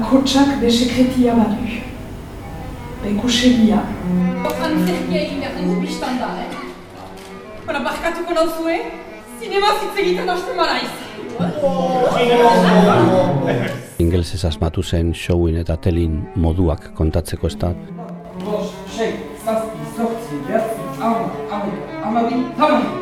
bakotsak be sekretia badu. Beko segia. Antzerkia egin behar dugu biztan da, eh? Bara, barkatuko nauzue, zinema zitzegiten hasten maraiz. Ingelsez asmatu zen showin eta telin moduak kontatzeko ez da.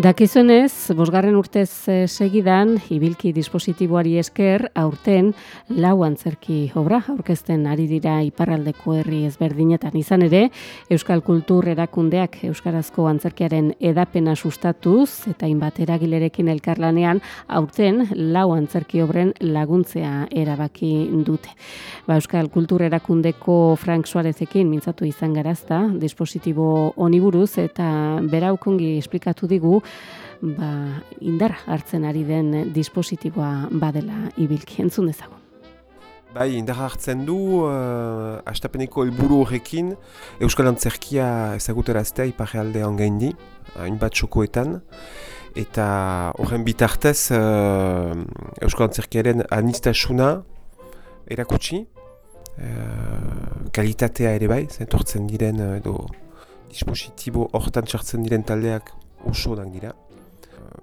Dakizunez, bosgarren urtez eh, segidan, ibilki dispositiboari esker, aurten lau antzerki obra, aurkezten ari dira iparraldeko herri ezberdinetan izan ere, Euskal Kultur erakundeak Euskarazko antzerkiaren edapena sustatuz, eta inbat eragilerekin elkarlanean, aurten lau antzerki obren laguntzea erabaki dute. Ba, Euskal Kultur erakundeko Frank Suarezekin mintzatu izan garazta, dispositibo oniburuz, eta beraukongi esplikatu digu, ba, indar hartzen ari den dispositiboa badela ibilki entzun dezagun. Bai, indar hartzen du, uh, astapeneko helburu horrekin, Euskal Antzerkia ezaguteraztea iparrealdean gaindi, hainbat txokoetan, eta horren bitartez uh, Euskal Antzerkiaren anistasuna erakutsi, uh, kalitatea ere bai, zentortzen diren edo dispositibo hortan txartzen diren taldeak oso dira.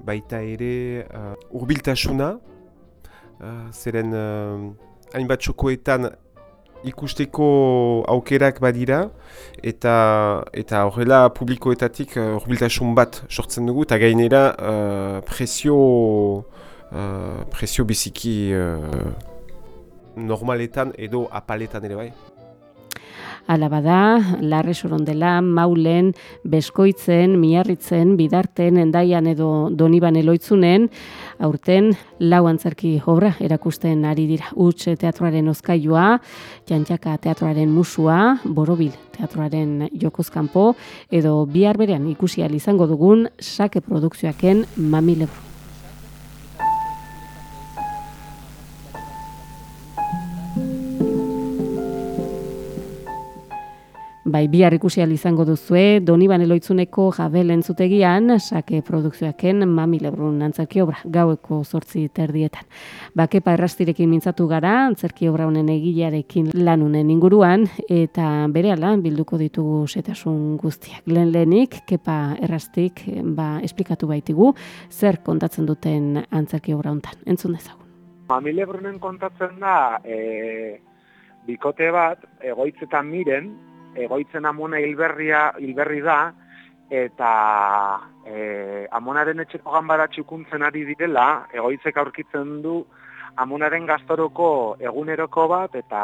Baita ere uh, urbiltasuna, uh, zeren uh, hainbat txokoetan ikusteko aukerak badira eta eta horrela publikoetatik urbiltasun bat sortzen dugu eta gainera uh, presio uh, presio biziki uh, normaletan edo apaletan ere bai. Alabada, larre sorondela, maulen, beskoitzen, miarritzen, bidarten, endaian edo doniban eloitzunen, aurten lau antzerki obra erakusten ari dira. Uts teatroaren ozkailua, jantxaka teatroaren musua, borobil teatroaren jokozkampo, edo bihar berean ikusi izango dugun sake produkzioaken mamilebru. Bai, bihar ikusi izango duzue, Doniban Eloitzuneko jabel entzutegian, sake produkzioaken mami lebrun antzerki obra, gaueko sortzi terdietan. Bakepa errastirekin mintzatu gara, antzerki obra honen egilearekin lanunen inguruan, eta bere bilduko ditugu setasun guztiak. Lehen lehenik, kepa errastik, ba, esplikatu baitigu, zer kontatzen duten antzerki obra hontan. Entzun dezagun. Mami lebrunen kontatzen da, e, bikote bat, egoitzetan miren, egoitzen amona hilberria hilberri da eta e, amonaren etxeko ganbara txukuntzen ari direla egoitzek aurkitzen du amonaren gaztoroko eguneroko bat eta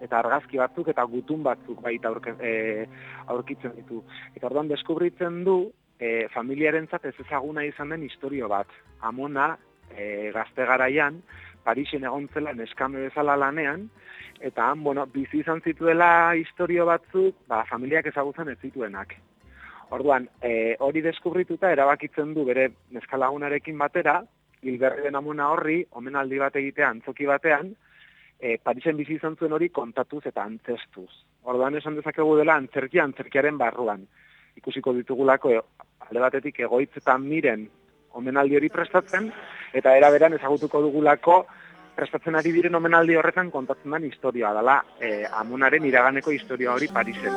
eta argazki batzuk eta gutun batzuk baita aurke, e, aurkitzen ditu. Eta orduan deskubritzen du e, familiarentzat ez ezaguna izan den historio bat. Amona e, gazte garaian Parisen egontzela neskame bezala lanean eta han, bueno, bizi izan zituela historio batzuk, ba, familiak ezagutzen ez zituenak. Orduan, e, hori deskubrituta erabakitzen du bere neskalagunarekin batera, hilberri den amuna horri, omenaldi bat egitea antzoki batean, e, Parisen bizi izan zuen hori kontatuz eta antzestuz. Orduan esan dezakegu dela antzerkia antzerkiaren barruan. Ikusiko ditugulako e, alde batetik egoitzetan miren omenaldi hori prestatzen, eta eraberan ezagutuko dugulako prestatzen ari diren omenaldi horretan kontatzen den historia dela e, amonaren iraganeko historia hori Parisen.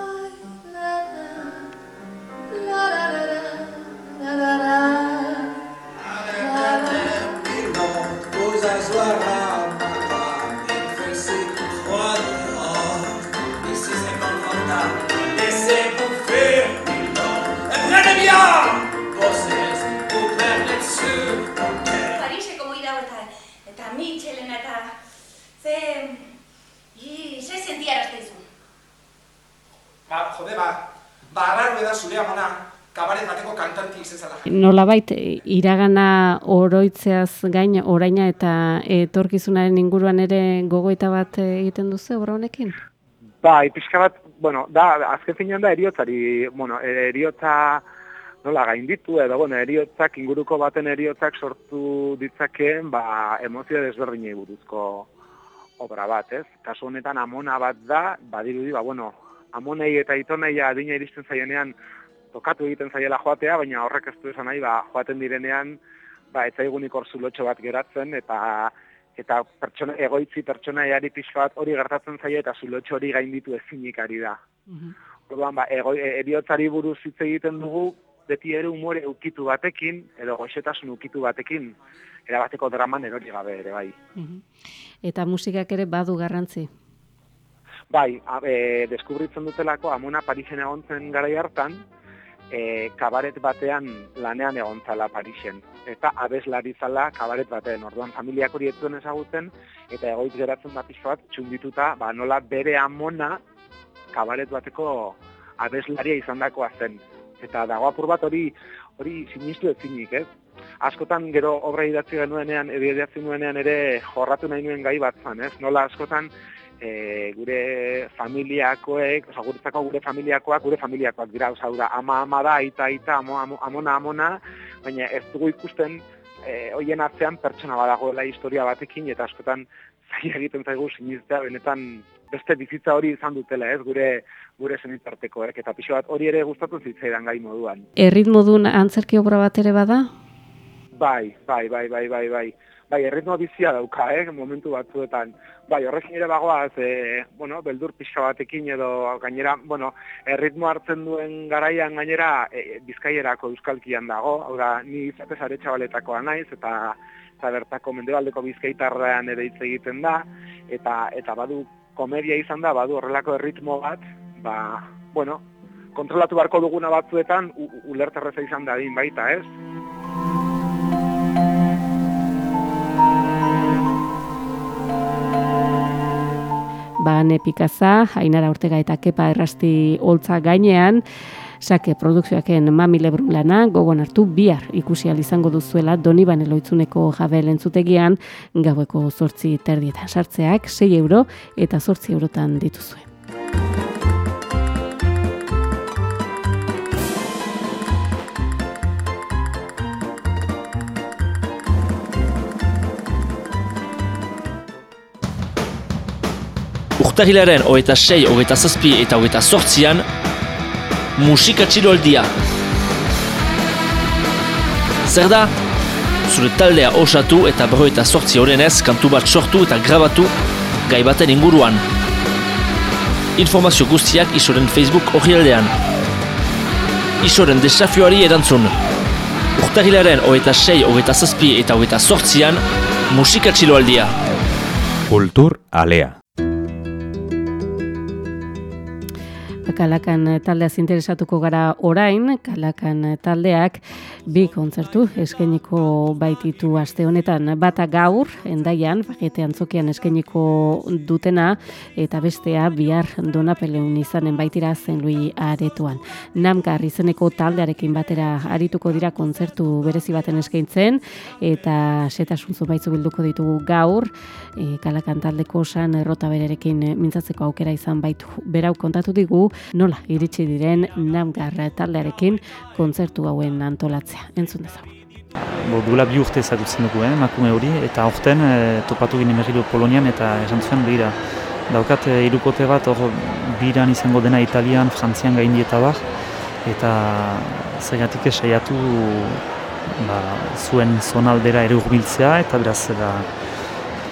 Nolabait, iragana oroitzeaz gain, oraina eta etorkizunaren inguruan ere gogoita bat egiten duzu, obra honekin? Ba, ipizka bat, bueno, da, azken finean da eriotzari, bueno, eriotza nola gainditu edo bueno, eriotzak inguruko baten eriotzak sortu ditzakeen ba emozio desberdinei buruzko obra bat, ez? Kasu honetan amona bat da, badirudi ba bueno, amonei eta itonei adina iristen zaienean tokatu egiten zaiela joatea, baina horrek ez du esan nahi, ba, joaten direnean, ba, ez zaigunik hor zulotxo bat geratzen, eta eta pertsona, egoitzi pertsonaiari pixka bat hori gertatzen zaie, eta zulotxo hori gainditu ezinik ari da. Mm Orduan, ba, ego, e, eriotzari buruz hitz egiten dugu, beti ere umore ukitu batekin, edo goxetasun ukitu batekin, erabateko draman erori gabe ere, bai. Eta musikak ere badu garrantzi? Bai, a, e, deskubritzen dutelako, amona Parisen egon zen garai hartan, e, kabaret batean lanean egon zala Parisen. Eta abeslari zala kabaret batean. Orduan, familiak hori etzuen ezagutzen, eta egoitz geratzen da pixo txundituta, ba, nola bere amona kabaret bateko abeslaria izan dakoa zen. Eta dago apur bat hori hori sinistu ezinik, ez? Askotan gero obra idatzi genuenean, idatzi nuenean ere jorratu nahi nuen gai bat zan, ez? Nola askotan e, gure familiakoek, oza, guretzako gure familiakoak, gure familiakoak dira, oza, da, ama ama da, aita aita, amo, amo, amona amona, baina ez dugu ikusten e, hoien atzean pertsona badagoela historia batekin, eta askotan zai egiten zaigu sinistea, benetan beste bizitza hori izan dutela, ez, gure gure senitartekoek, eta pixo bat hori ere gustatu zitzaidan gai moduan. Erritmodun antzerki obra bat ere bada? Bai, bai, bai, bai, bai, bai. Bai, erritmo bizia dauka, eh, momentu batzuetan. Bai, horrekin ere bagoaz, e, bueno, beldur pixka batekin edo gainera, bueno, erritmo hartzen duen garaian gainera e, bizkaierako euskalkian dago, hau da, ni izatez aretsabaletakoa naiz, eta eta bertako mendebaldeko bizkaitarrean ere hitz egiten da, eta eta badu komedia izan da, badu horrelako erritmo bat, ba, bueno, kontrolatu beharko duguna batzuetan, ulerterreza izan da baita, ez? Bane Pikaza, Ainara Ortega eta Kepa Errasti holtza gainean, sake produkzioaken mami lebrun lana, gogon hartu bihar ikusi izango duzuela Doniban eloitzuneko jabe lentzutegian, gaueko zortzi terdietan sartzeak, 6 euro eta zortzi eurotan dituzue. Urtahilaren hogeita sei, hogeita zazpi eta hogeita sortzian musika txiroldia. Zer da? Zure taldea osatu eta bero eta sortzi horrenez kantu bat sortu eta grabatu gai baten inguruan. Informazio guztiak isoren Facebook hori aldean. Isoren desafioari erantzun. Urtahilaren hogeita sei, hogeita zazpi eta hogeita sortzian musika txiloaldia. Kultur alea. Kalakan taldeaz interesatuko gara orain, Kalakan taldeak bi kontzertu eskeniko baititu aste honetan bata gaur, endaian, bagetean zokian eskeniko dutena, eta bestea bihar donapeleun izanen baitira zen lui aretuan. Namkar izeneko taldearekin batera arituko dira kontzertu berezi baten eskaintzen, eta setasuntzu baitzu bilduko ditugu gaur, e, Kalakan taldeko san errota bererekin mintzatzeko aukera izan baitu. Berau kontatu digu, nola iritsi diren namgarra taldearekin kontzertu hauen antolatzea. Entzun dezago. Bo, duela bi urte ezagutzen dugu, eh, makume hori, eta orten eh, topatu ginen berriro Polonian eta esan zuen behira. Daukat eh, irukote bat hor biran izango dena Italian, Frantzian gaindieta bar, eta zaigatik esaiatu ba, zuen zonaldera ere urbiltzea, eta beraz da,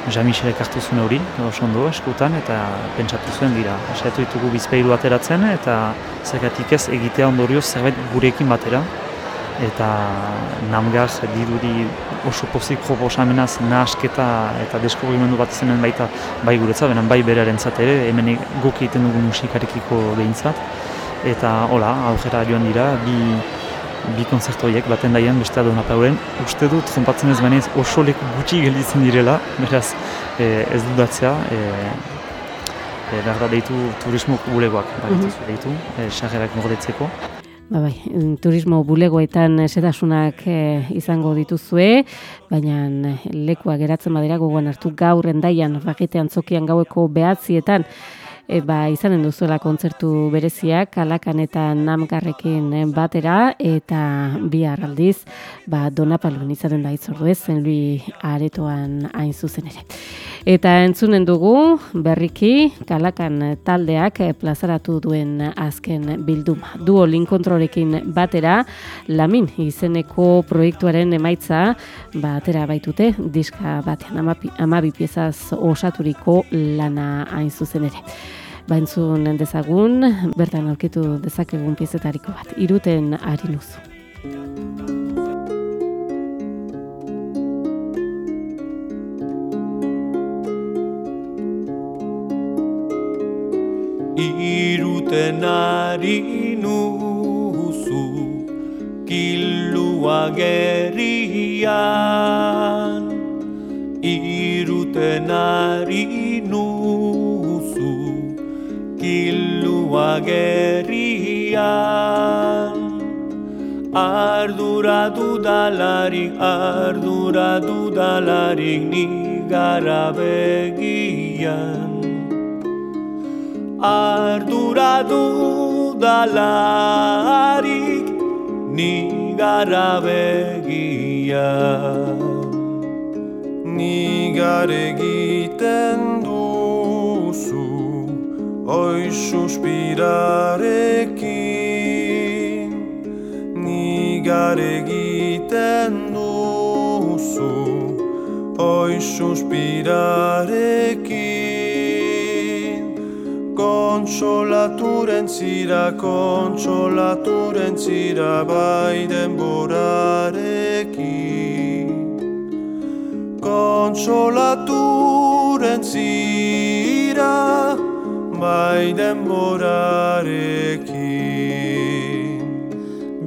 Jean-Michelek hartu zuen hori, oso ondo eskutan, eta pentsatu zuen dira. Esaiatu ditugu bizpeiru ateratzen, eta zergatik ez egitea ondorioz zerbait gurekin batera. Eta namgar dirudi oso pozik proposamenaz nahasketa eta deskubrimendu bat zenen baita bai guretza, benen bai beraren ere, hemen goki egiten dugu musikarekiko behintzat. Eta hola, aurrera joan dira, bi bi konzertu horiek baten daian beste adona pauren. Uste dut, zompatzen ez bainez, oso leku gutxi gelditzen direla, beraz e, ez dudatzea, e, e, behar da deitu turismo bulegoak, mm -hmm. deitu, e, sarrerak mordetzeko. Ba bai, turismo bulegoetan esetasunak e, izango dituzue, baina lekua geratzen badira gogoan hartu gaur endaian, bagetean zokian gaueko behatzietan, e, ba, izanen duzuela kontzertu bereziak kalakan eta namgarrekin batera eta bihar aldiz ba, donapalun izanen da itzordu ez zenlui aretoan hain zuzen ere. Eta entzunen dugu berriki kalakan taldeak plazaratu duen azken bilduma. Duo linkontrolekin batera lamin izeneko proiektuaren emaitza batera baitute diska batean amabi piezaz osaturiko lana hain zuzen ere. Baintzun dezagun, bertan aurkitu dezakegun piezetariko bat, iruten harinuz. Iruten harinuzu kilua gerian Iruten harinuzu kilua gerian Ardura dudalarik, ardura dudalarik ni gara begian Ardura dudalarik ni gara begian Ni gare egiten duzu Oi suspirarekin Ni gare egiten duzu. Oi suspirarekin Kontsolaturen zira, kontsolaturen zira Bai denborarekin. Kontsolaturen zira Bai denborarekin.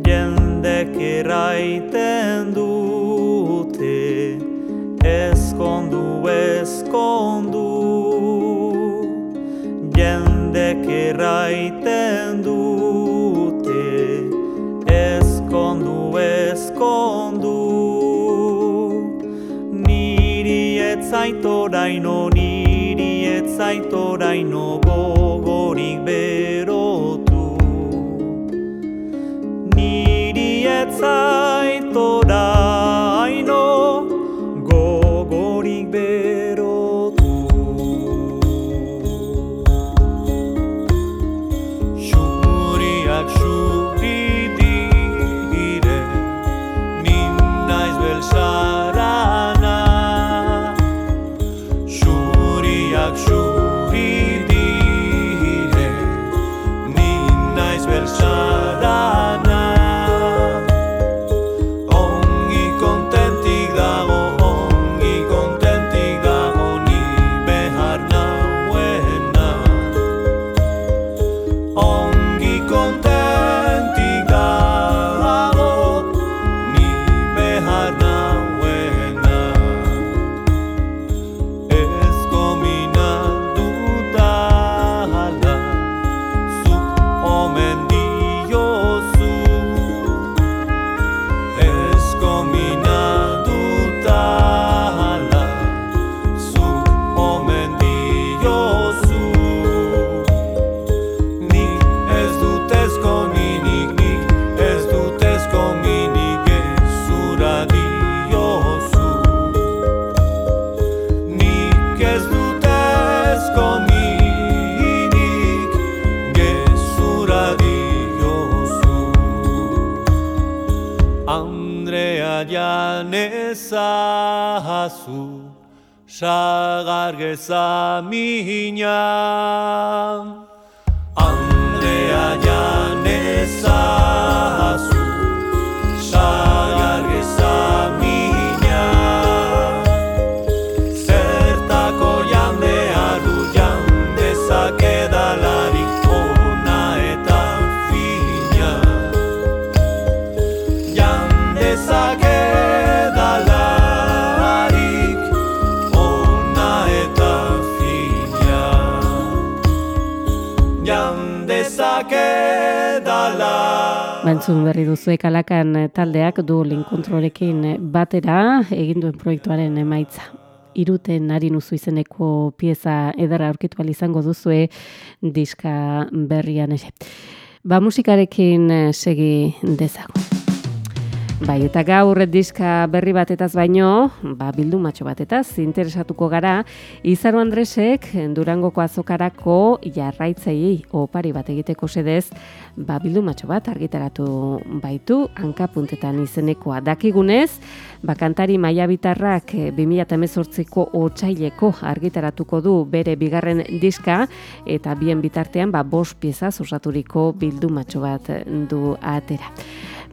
Jendek eraiten dute Ezkondu, ezkondu. Jendek eraiten dute Ezkondu, ezkondu. Niri etzaitoraino, niri etzaitoraino etzaitoraino janezazu Sagar gezaminan Andrea janezazu Sagar Bantzun berri duzu kalakan taldeak du linkontrolekin batera egin duen proiektuaren emaitza. iruten ari nuzu izeneko pieza edera aurkitu ahal izango duzue diska berrian ere. Ba musikarekin eh, segi dezago. Bai, eta gaur diska berri batetaz baino, ba, bildu matxo batetaz, interesatuko gara, Izaro Andresek Durangoko azokarako jarraitzei opari bat egiteko sedez, ba, bildu matxo bat argitaratu baitu, hankapuntetan izenekoa dakigunez, ba, kantari maia bitarrak 2018ko otxaileko argitaratuko du bere bigarren diska, eta bien bitartean, ba, bos pieza osaturiko bildu matxo bat du atera.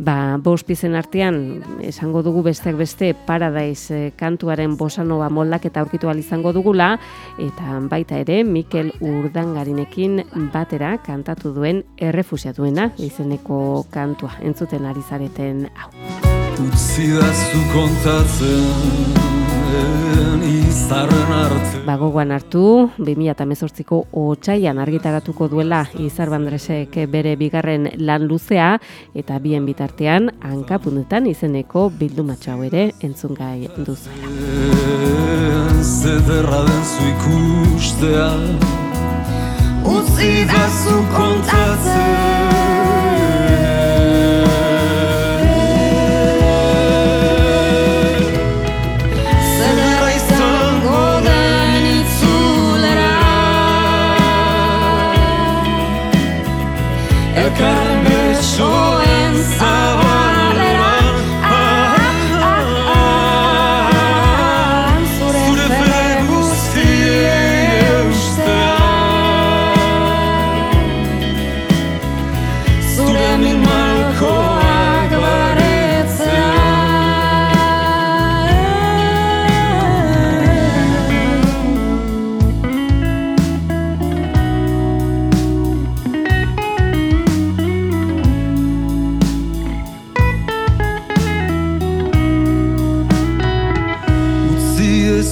Ba, bost pizen artean, esango dugu besteak beste Paradise eh, kantuaren bosanova moldak eta aurkitu izango dugula, eta baita ere Mikel Urdangarinekin batera kantatu duen errefusiatuena izeneko kantua entzuten ari zareten hau. Utsi da zu kontatzen Bagoan hartu, 2018ko otxaian argitaratuko duela Izar Bandresek bere bigarren lan luzea eta bien bitartean hankapundetan izeneko bildumatxau ere entzungai duzu. Zederra den zu ikustea. Utsi da zu kontatzen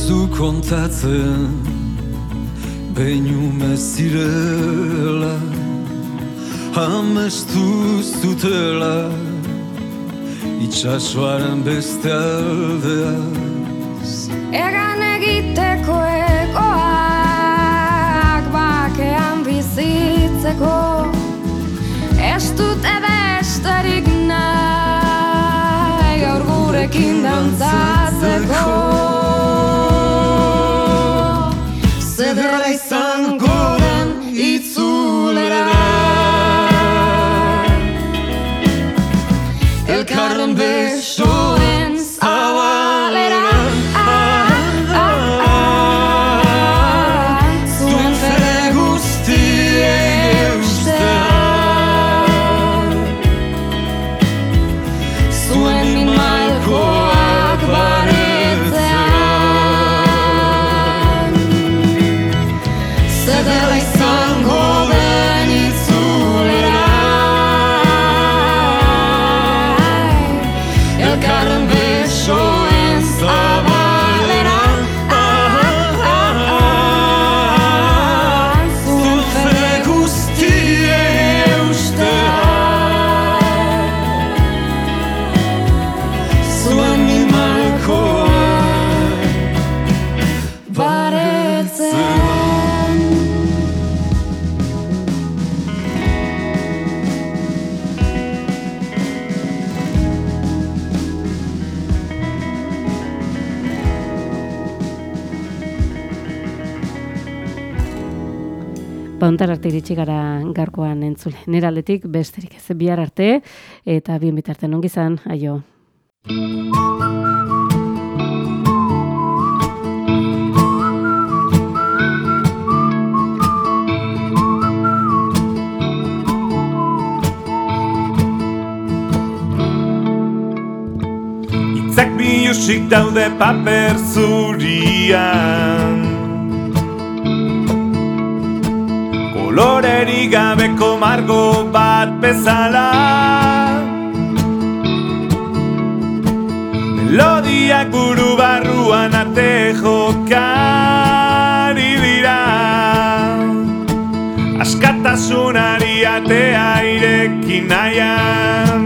Ezu kontatzen Beinu zirela Amestu zutela Itxasoaren beste aldea Egan egiteko egoak bakean bizitzeko Ez dute besterik nahi gaur gurekin dantzatzeko Zederra izango den Bauntar arte iritsi gara garkoan entzule. Nera besterik ez bihar arte eta bien bitartean ongi izan, aio. Itzak biusik daude paper zurian Kolorerik gabeko margo bat bezala. Melodiak buru barruan ate jokari dira. Askatasunari atea irekin nahian.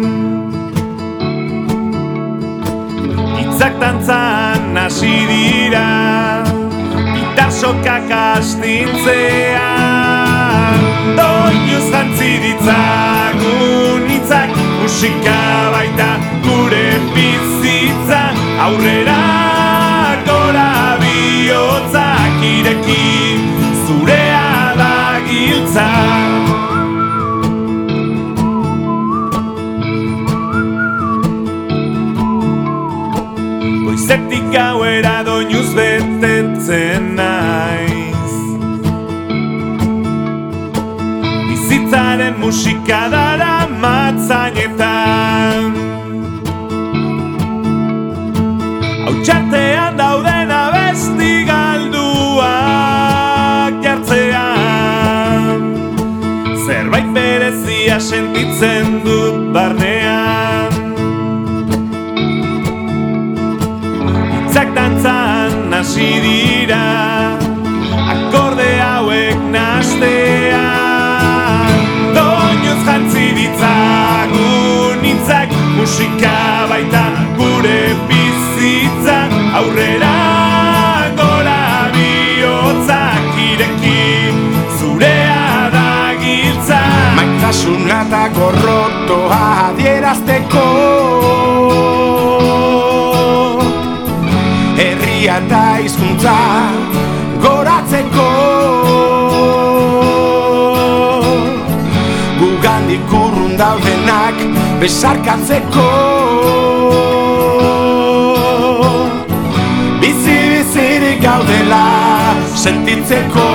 Hitzak tantzan hasi dira. Sokak astintzean Doinuz jantzi ditzagun hitzak musika baita gure bizitza aurrera musika dara matzainetan Hau txartean dauden abesti galduak jartzean. Zerbait berezia sentitzen dut barnean. Hitzak dantzan hasi Musika baita gure bizitza. Aurrera gora bihotzak ireki Zurea da giltza. Maitasuna eta gorrotoa adierazteko. Herria eta hizkuntza besarkatzeko. Bizi bizirik gaudela sentitzeko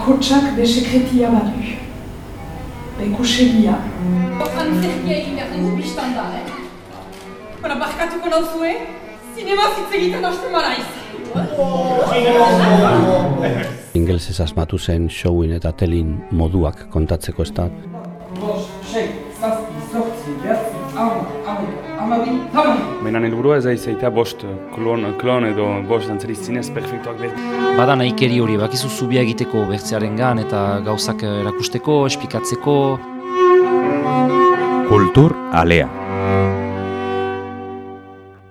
Bakotsak be sekretia badu. Bekusegia. Antzerkia egin behar dugu biztan da, eh? Bara, barkatuko nauzue, zinema zitz egiten hasten maraiz. Ingelsez asmatu zen showin eta telin moduak kontatzeko ez da. Baina helburua ez da izaita bost klon, klon edo bost dantzari zinez perfektuak behar. Bada nahikeri hori, bakizu zubia egiteko bertzearen gan eta gauzak erakusteko, espikatzeko. Kultur alea.